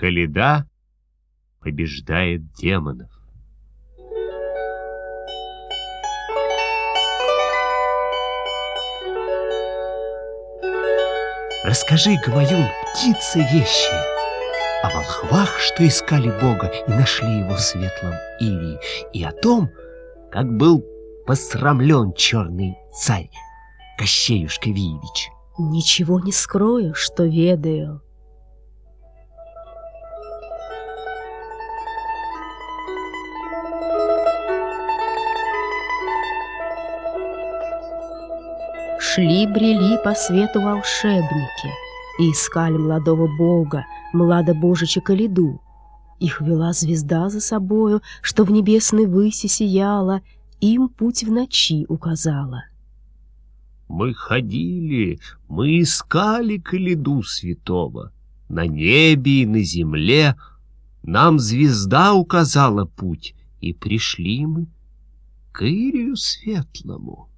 Каледа побеждает демонов. Расскажи, Гамаюн, птица вещи, о волхвах, что искали Бога и нашли его в светлом Ирии, и о том, как был посрамлен черный царь Кощеюшка Виевич. Ничего не скрою, что ведаю. Шли-брели по свету волшебники и искали молодого бога, младобожича Калиду. Их вела звезда за собою, что в небесной выси сияла, им путь в ночи указала. Мы ходили, мы искали Калиду святого. На небе и на земле нам звезда указала путь, и пришли мы к Ирию светлому.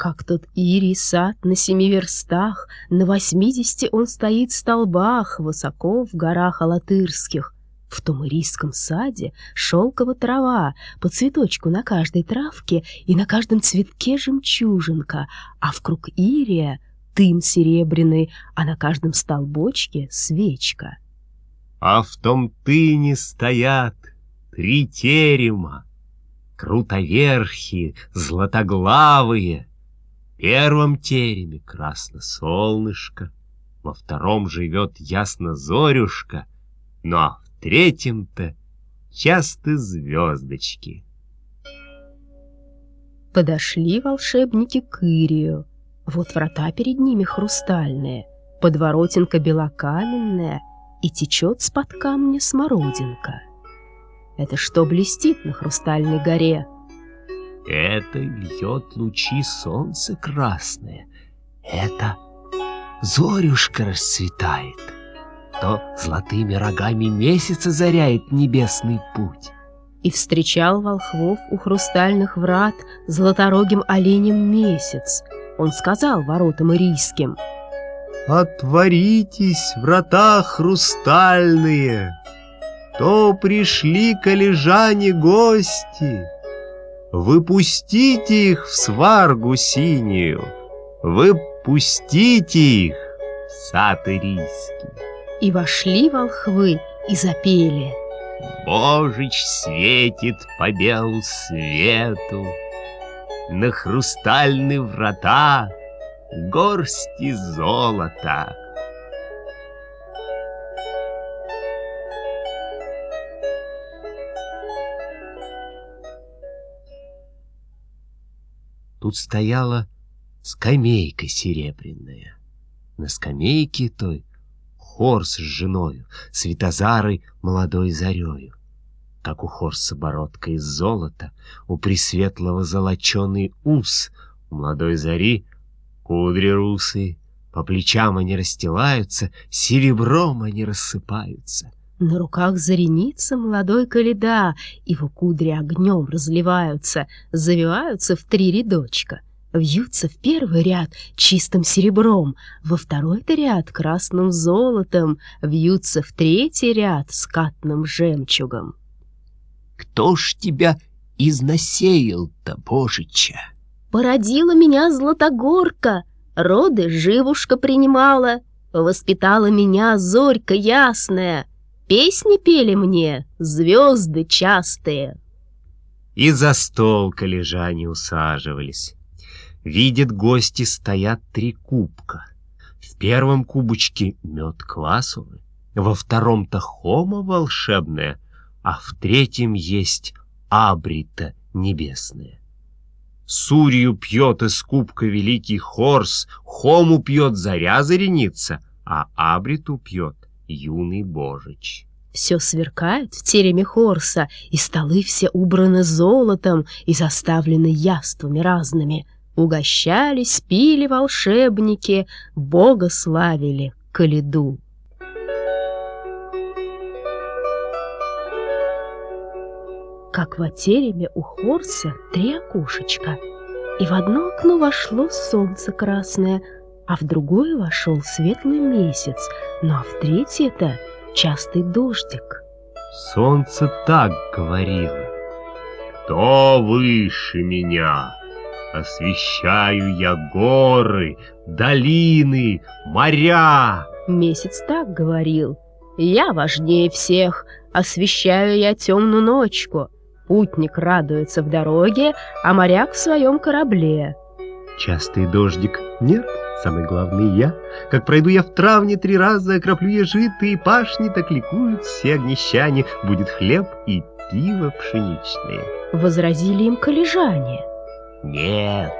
Как тот ирий сад на семи верстах, На восьмидесяти он стоит в столбах, Высоко в горах Алатырских. В том ирийском саде шелкова трава, По цветочку на каждой травке И на каждом цветке жемчужинка, А вкруг ирия тын серебряный, А на каждом столбочке свечка. А в том тыне стоят три терема, Крутоверхи, златоглавые — первом тереме красно солнышко, во втором живет ясно зорюшка, ну а в третьем-то часто звездочки. Подошли волшебники к Ирию. Вот врата перед ними хрустальные, подворотинка белокаменная, и течет с-под камня смородинка. Это что блестит на хрустальной горе — это льет лучи солнца красные. Это зорюшка расцветает. То золотыми рогами месяц озаряет небесный путь. И встречал волхвов у хрустальных врат золоторогим оленем месяц. Он сказал воротам ирийским. «Отворитесь, врата хрустальные, то пришли коллежане гости». Выпустите их в сваргу синюю, Выпустите их в сад ирийский. И вошли волхвы и запели. Божич светит по белу свету, На хрустальные врата горсти золота. Тут стояла скамейка серебряная. На скамейке той Хорс с женою, Светозарой молодой зарею. Как у Хорса бородка из золота, У Пресветлого золоченый ус, У молодой зари кудри русы, По плечам они расстилаются, Серебром они рассыпаются — на руках зареница молодой каледа, Его кудри огнем разливаются, Завиваются в три рядочка. Вьются в первый ряд чистым серебром, Во второй-то ряд красным золотом, Вьются в третий ряд скатным жемчугом. Кто ж тебя изнасеял-то, божича? Породила меня Златогорка, Роды живушка принимала, Воспитала меня зорька ясная, Песни пели мне звезды частые. И за стол коллежане усаживались. Видят гости, стоят три кубка. В первом кубочке мед квасовый, во втором-то хома волшебная, а в третьем есть абрита небесная. Сурью пьет из кубка великий хорс, хому пьет заря зареница, а абриту пьет юный божич. Все сверкает в тереме Хорса, и столы все убраны золотом и заставлены яствами разными. Угощались, пили волшебники, Бога славили, Калиду. Как в тереме у Хорса три окошечка, и в одно окно вошло солнце красное — а в другое вошел светлый месяц, ну а в третье-то частый дождик. Солнце так говорило. Кто выше меня? Освещаю я горы, долины, моря. Месяц так говорил. Я важнее всех, освещаю я темную ночку. Путник радуется в дороге, а моряк в своем корабле. Частый дождик нет, самый главный я. Как пройду я в травне три раза, окроплю я житые пашни, так ликуют все огнещане, будет хлеб и пиво пшеничное. Возразили им коллежане. Нет,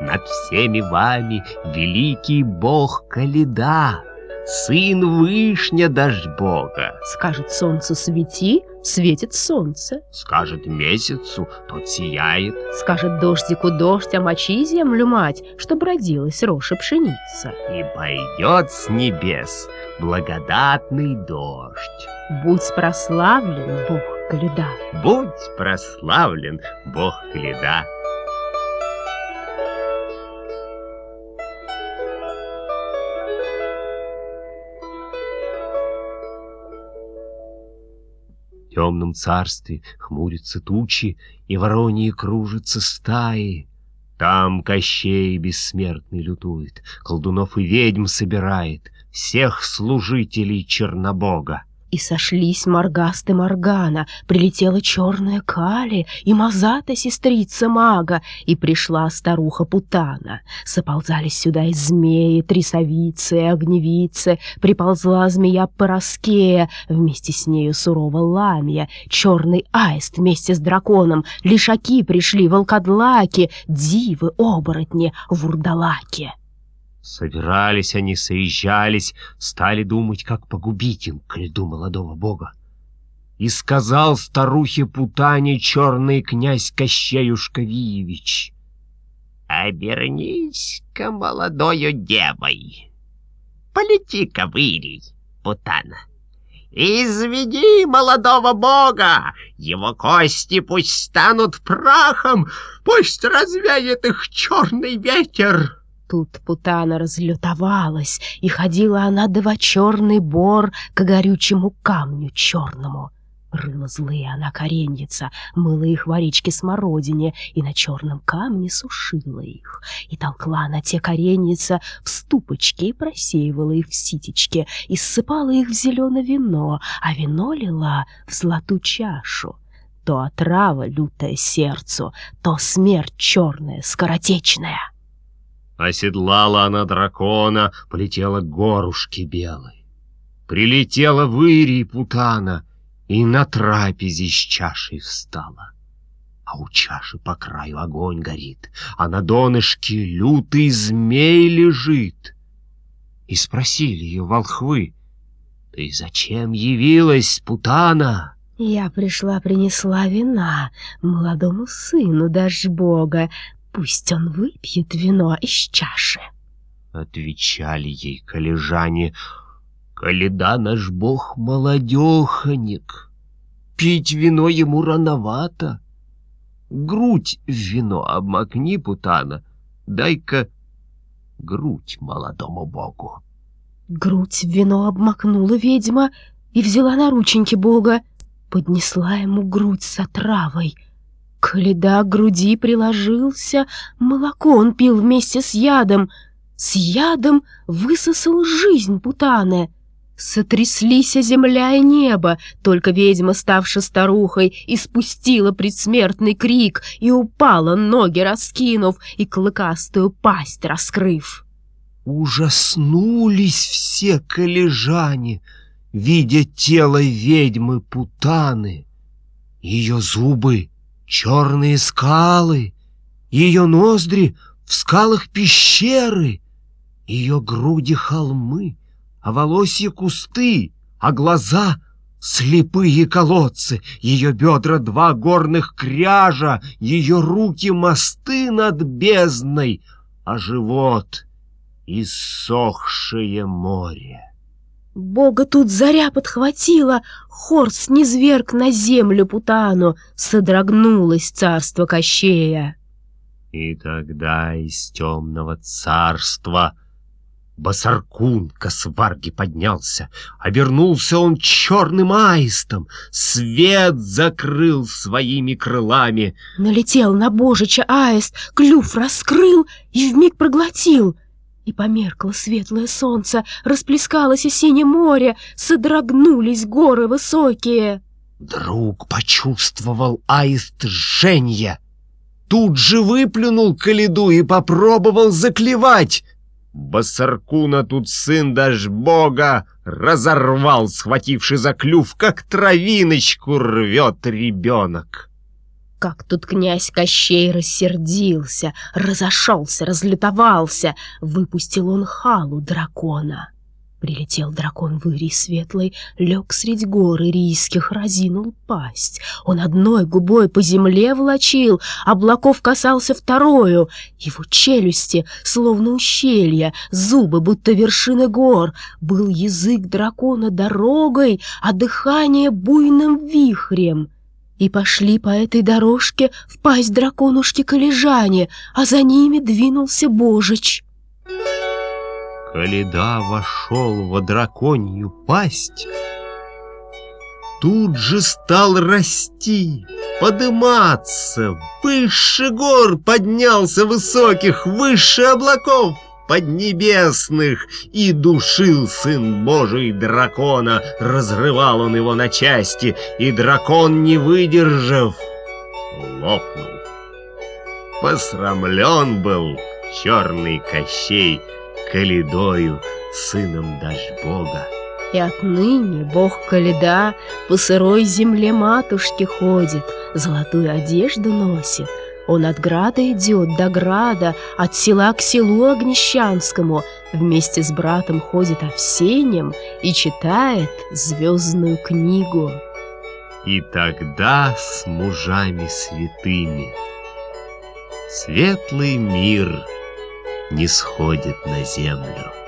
над всеми вами великий бог Каледа, сын вышня дождь бога. Скажет солнце свети, светит солнце. Скажет месяцу, тот сияет. Скажет дождику дождь, а мочи землю мать, чтоб родилась рожь и пшеница. И пойдет с небес благодатный дождь. Будь прославлен, Бог Каледа. Будь прославлен, Бог Каледа. В темном царстве хмурятся тучи, И вороньи кружатся стаи. Там Кощей бессмертный лютует, Колдунов и ведьм собирает, Всех служителей Чернобога. И сошлись Маргаст и Моргана, прилетела черная Кали и Мазата, сестрица мага, и пришла старуха Путана. Соползались сюда и змеи, трясовицы огневицы, приползла змея Пороскея, вместе с нею сурова Ламия, черный аист вместе с драконом, лишаки пришли, волкодлаки, дивы, оборотни, вурдалаки. Собирались они, соезжались, стали думать, как погубить им к льду молодого бога. И сказал старухе Путане черный князь Кощеюшка Виевич. «Обернись-ка молодою девой, полети-ка в Ирий, Путана, изведи молодого бога, его кости пусть станут прахом, пусть развеет их черный ветер». Тут Путана разлютовалась, и ходила она два черный бор к горючему камню черному. Рыла злые она кореньица, мыла их в речке смородине, и на черном камне сушила их. И толкла она те кореньица в ступочке и просеивала их в ситечке, и ссыпала их в зеленое вино, а вино лила в золотую чашу. То отрава лютая сердцу, то смерть черная, скоротечная. Оседлала она дракона, полетела к горушке белой. Прилетела в Ирий Путана и на трапезе с чашей встала. А у чаши по краю огонь горит, а на донышке лютый змей лежит. И спросили ее волхвы, «Ты зачем явилась, Путана?» Я пришла, принесла вина молодому сыну дашь Бога, Пусть он выпьет вино из чаши. Отвечали ей коллежане, Каледа наш бог молодеханик, Пить вино ему рановато. Грудь в вино обмакни, Путана, Дай-ка грудь молодому богу. Грудь в вино обмакнула ведьма И взяла на рученьки бога, Поднесла ему грудь с отравой — Коляда к груди приложился, молоко он пил вместе с ядом. С ядом высосал жизнь Путаны. Сотряслись земля и небо, только ведьма, ставши старухой, испустила предсмертный крик и упала, ноги раскинув и клыкастую пасть раскрыв. Ужаснулись все коллежане, видя тело ведьмы Путаны. Ее зубы черные скалы, ее ноздри в скалах пещеры, ее груди холмы, а волосья кусты, а глаза слепые колодцы, ее бедра два горных кряжа, ее руки мосты над бездной, а живот иссохшее море. Бога тут заря подхватила, Хорс низверг на землю Путану, Содрогнулось царство Кощея. И тогда из темного царства Басаркун к сварги поднялся. Обернулся он черным аистом. Свет закрыл своими крылами. Налетел на божича аист, клюв раскрыл и вмиг проглотил. И померкло светлое солнце, расплескалось и синее море, содрогнулись горы высокие. Друг почувствовал аист жженье. Тут же выплюнул каледу и попробовал заклевать. Басаркуна тут сын даже бога разорвал, схвативший за клюв, как травиночку рвет ребенок. Как тут князь Кощей рассердился, разошелся, разлютовался, выпустил он халу дракона. Прилетел дракон в Ирий светлый, лег средь горы рийских, разинул пасть. Он одной губой по земле влачил, облаков касался второю. Его челюсти, словно ущелья, зубы, будто вершины гор. Был язык дракона дорогой, а дыхание буйным вихрем. И пошли по этой дорожке в пасть драконушки-колежане, а за ними двинулся божич. Каледа вошел во драконью пасть, тут же стал расти, подыматься, выше гор поднялся высоких, выше облаков поднебесных, и душил сын Божий дракона, разрывал он его на части, и дракон, не выдержав, лопнул. Посрамлен был черный Кощей, Каледою, сыном Дашбога. И отныне бог Каледа по сырой земле матушки ходит, золотую одежду носит. Он от града идет до града, от села к селу Огнещанскому, вместе с братом ходит Овсенем и читает звездную книгу. И тогда с мужами святыми светлый мир — не сходит на землю.